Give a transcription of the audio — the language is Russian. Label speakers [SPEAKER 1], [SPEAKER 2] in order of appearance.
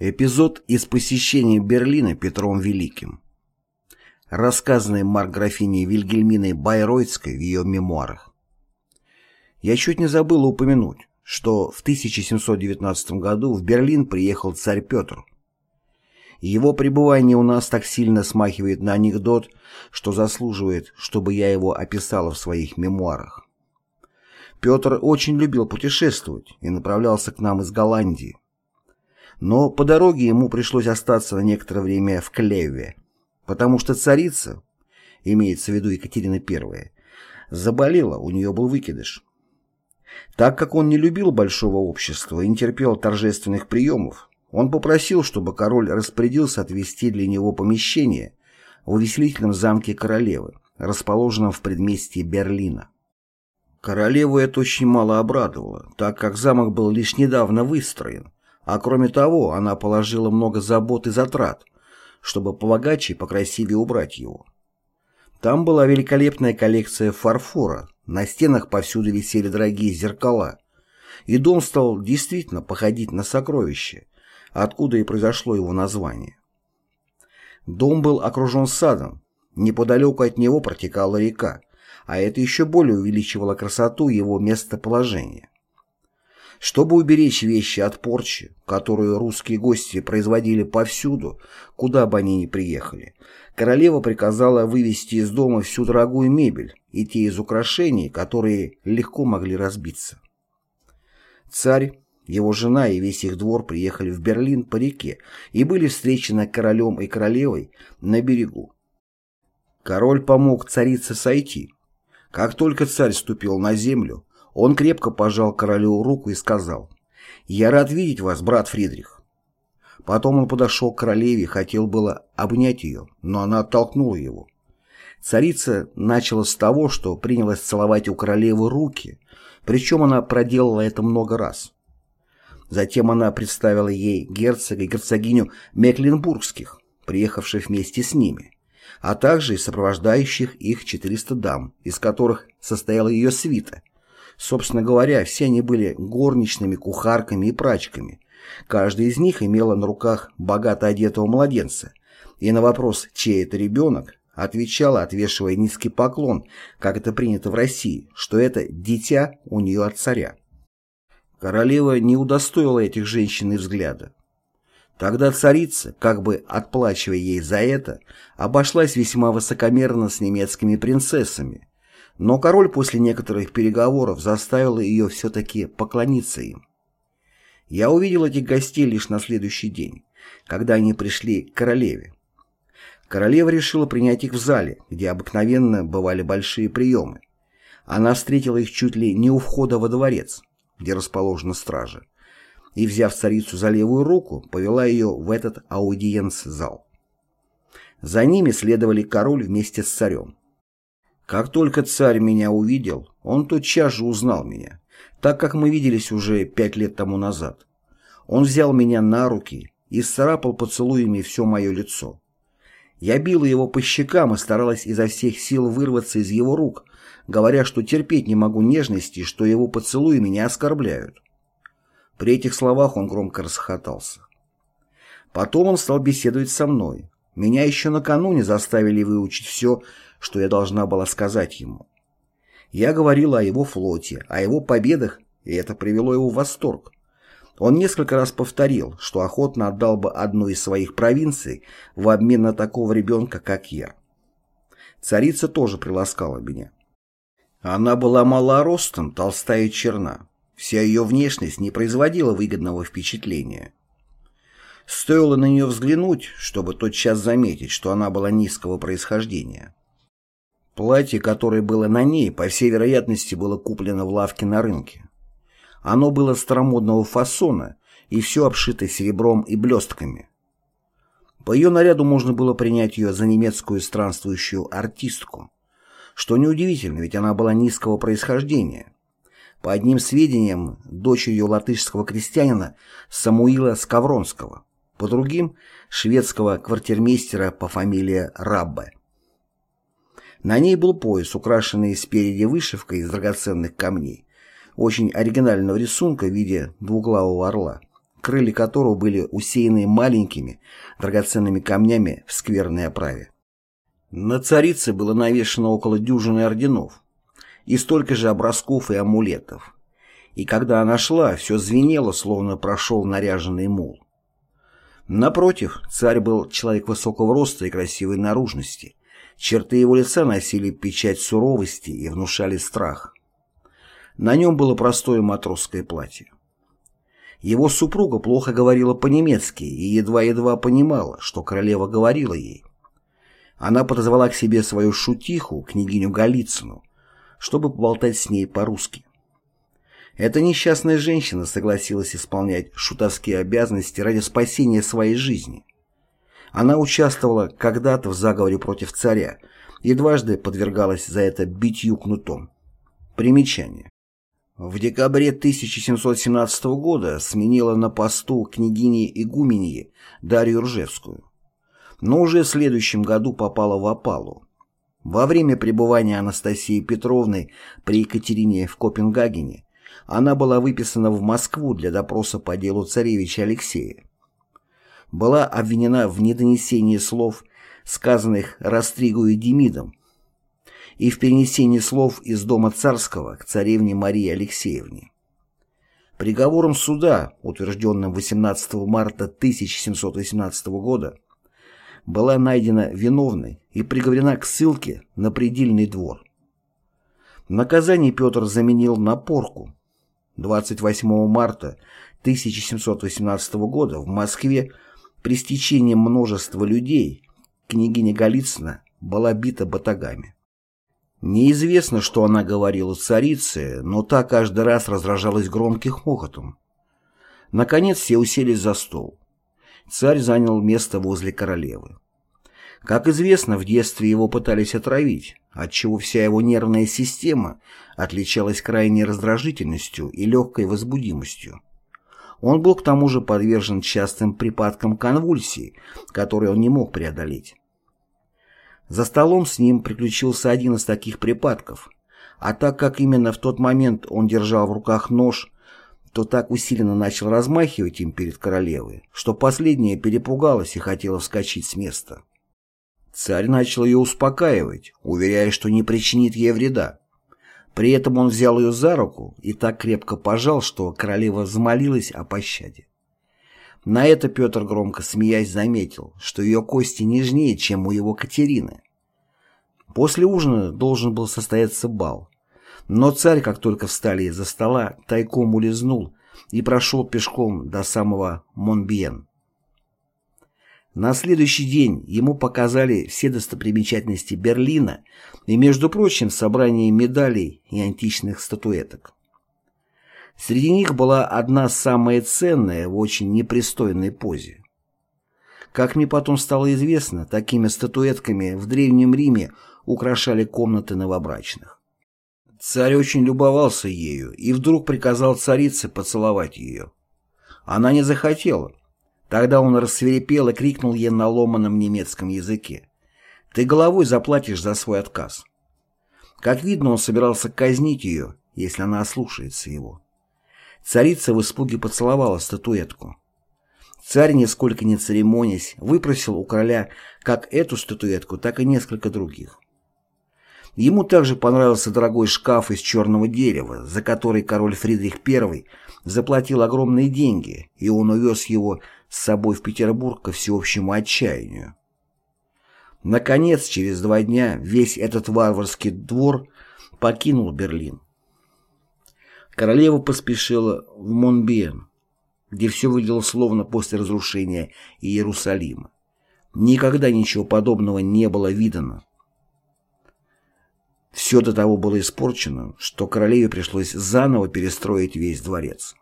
[SPEAKER 1] Эпизод из посещения Берлина Петром Великим. Рассказанный Марк-графиней Вильгельминой Байройцкой в ее мемуарах. Я чуть не забыл упомянуть, что в 1719 году в Берлин приехал царь Петр. Его пребывание у нас так сильно смахивает на анекдот, что заслуживает, чтобы я его описала в своих мемуарах. Петр очень любил путешествовать и направлялся к нам из Голландии но по дороге ему пришлось остаться на некоторое время в Клеве, потому что царица, имеется в виду Екатерина I, заболела, у нее был выкидыш. Так как он не любил большого общества и не терпел торжественных приемов, он попросил, чтобы король распорядился отвести для него помещение в увеселительном замке королевы, расположенном в предместье Берлина. Королеву это очень мало обрадовало, так как замок был лишь недавно выстроен, а кроме того, она положила много забот и затрат, чтобы побогаче и покрасивее убрать его. Там была великолепная коллекция фарфора, на стенах повсюду висели дорогие зеркала, и дом стал действительно походить на сокровище, откуда и произошло его название. Дом был окружен садом, неподалеку от него протекала река, а это еще более увеличивало красоту его местоположения. Чтобы уберечь вещи от порчи, которую русские гости производили повсюду, куда бы они ни приехали, королева приказала вывести из дома всю дорогую мебель и те из украшений, которые легко могли разбиться. Царь, его жена и весь их двор приехали в Берлин по реке и были встречены королем и королевой на берегу. Король помог царице сойти. Как только царь ступил на землю, он крепко пожал королю руку и сказал, «Я рад видеть вас, брат Фридрих». Потом он подошел к королеве и хотел было обнять ее, но она оттолкнула его. Царица начала с того, что принялась целовать у королевы руки, причем она проделала это много раз. Затем она представила ей герцога и герцогиню Мекленбургских, приехавших вместе с ними, а также и сопровождающих их 400 дам, из которых состояла ее свита, Собственно говоря, все они были горничными, кухарками и прачками. Каждая из них имела на руках богато одетого младенца. И на вопрос «чей это ребенок?» отвечала, отвешивая низкий поклон, как это принято в России, что это дитя у нее от царя. Королева не удостоила этих женщин и взгляда. Тогда царица, как бы отплачивая ей за это, обошлась весьма высокомерно с немецкими принцессами, но король после некоторых переговоров заставил ее все-таки поклониться им. Я увидел этих гостей лишь на следующий день, когда они пришли к королеве. Королева решила принять их в зале, где обыкновенно бывали большие приемы. Она встретила их чуть ли не у входа во дворец, где расположена стража, и, взяв царицу за левую руку, повела ее в этот аудиенц-зал. За ними следовали король вместе с царем. Как только царь меня увидел, он тотчас же узнал меня, так как мы виделись уже пять лет тому назад. Он взял меня на руки и сцарапал поцелуями все мое лицо. Я била его по щекам и старалась изо всех сил вырваться из его рук, говоря, что терпеть не могу нежности, что его поцелуи меня оскорбляют. При этих словах он громко расхохотался. Потом он стал беседовать со мной. Меня еще накануне заставили выучить все, что я должна была сказать ему. Я говорила о его флоте, о его победах, и это привело его в восторг. Он несколько раз повторил, что охотно отдал бы одну из своих провинций в обмен на такого ребенка, как я. Царица тоже приласкала меня. Она была малоростом, толстая и черна. Вся ее внешность не производила выгодного впечатления. Стоило на нее взглянуть, чтобы тотчас заметить, что она была низкого происхождения. Платье, которое было на ней, по всей вероятности, было куплено в лавке на рынке. Оно было старомодного фасона и все обшито серебром и блестками. По ее наряду можно было принять ее за немецкую странствующую артистку, что неудивительно, ведь она была низкого происхождения. По одним сведениям, дочерью латышского крестьянина Самуила Скавронского, по другим – шведского квартирмейстера по фамилии Раббе. На ней был пояс, украшенный спереди вышивкой из драгоценных камней, очень оригинального рисунка в виде двуглавого орла, крылья которого были усеяны маленькими драгоценными камнями в скверной оправе. На царице было навешено около дюжины орденов и столько же образков и амулетов. И когда она шла, все звенело, словно прошел наряженный мул. Напротив, царь был человек высокого роста и красивой наружности. Черты его лица носили печать суровости и внушали страх. На нем было простое матросское платье. Его супруга плохо говорила по-немецки и едва-едва понимала, что королева говорила ей. Она подозвала к себе свою шутиху, княгиню Голицыну, чтобы поболтать с ней по-русски. Эта несчастная женщина согласилась исполнять шутовские обязанности ради спасения своей жизни. Она участвовала когда-то в заговоре против царя и дважды подвергалась за это битью кнутом. Примечание. В декабре 1717 года сменила на посту княгини Игуменьи Дарью Ржевскую, но уже в следующем году попала в опалу. Во время пребывания Анастасии Петровны при Екатерине в Копенгагене она была выписана в Москву для допроса по делу царевича Алексея. Была обвинена в недонесении слов, сказанных Растригу и Демидом, и в перенесении слов из дома царского к царевне Марии Алексеевне. Приговором суда, утвержденным 18 марта 1718 года, была найдена виновной и приговорена к ссылке на предельный двор. Наказание Петр заменил на порку. 28 марта 1718 года в Москве при стечении множества людей княгиня Голицына была бита батагами. Неизвестно, что она говорила царице, но та каждый раз раздражалась громким хохотом. Наконец все уселись за стол. Царь занял место возле королевы. Как известно, в детстве его пытались отравить, отчего вся его нервная система отличалась крайней раздражительностью и легкой возбудимостью. Он был к тому же подвержен частым припадкам конвульсий, которые он не мог преодолеть. За столом с ним приключился один из таких припадков, а так как именно в тот момент он держал в руках нож, то так усиленно начал размахивать им перед королевой, что последняя перепугалась и хотела вскочить с места. Царь начал ее успокаивать, уверяя, что не причинит ей вреда. При этом он взял ее за руку и так крепко пожал, что королева взмолилась о пощаде. На это Петр громко смеясь заметил, что ее кости нежнее, чем у его Катерины. После ужина должен был состояться бал. Но царь, как только встали из-за стола, тайком улизнул и прошел пешком до самого Монбиен. На следующий день ему показали все достопримечательности Берлина и, между прочим, собрание медалей и античных статуэток. Среди них была одна самая ценная в очень непристойной позе. Как мне потом стало известно, такими статуэтками в Древнем Риме украшали комнаты новобрачных. Царь очень любовался ею и вдруг приказал царице поцеловать ее. Она не захотела. Тогда он рассверепел и крикнул ей на ломаном немецком языке. «Ты головой заплатишь за свой отказ». Как видно, он собирался казнить ее, если она ослушается его. Царица в испуге поцеловала статуэтку. Царь, нисколько не церемонясь, выпросил у короля как эту статуэтку, так и несколько других. Ему также понравился дорогой шкаф из черного дерева, за который король Фридрих I заплатил огромные деньги, и он увез его с собой в Петербург ко всеобщему отчаянию. Наконец, через два дня весь этот варварский двор покинул Берлин. Королева поспешила в Монбиен, где все выглядело словно после разрушения Иерусалима. Никогда ничего подобного не было видано. Все до того было испорчено, что королеве пришлось заново перестроить весь дворец.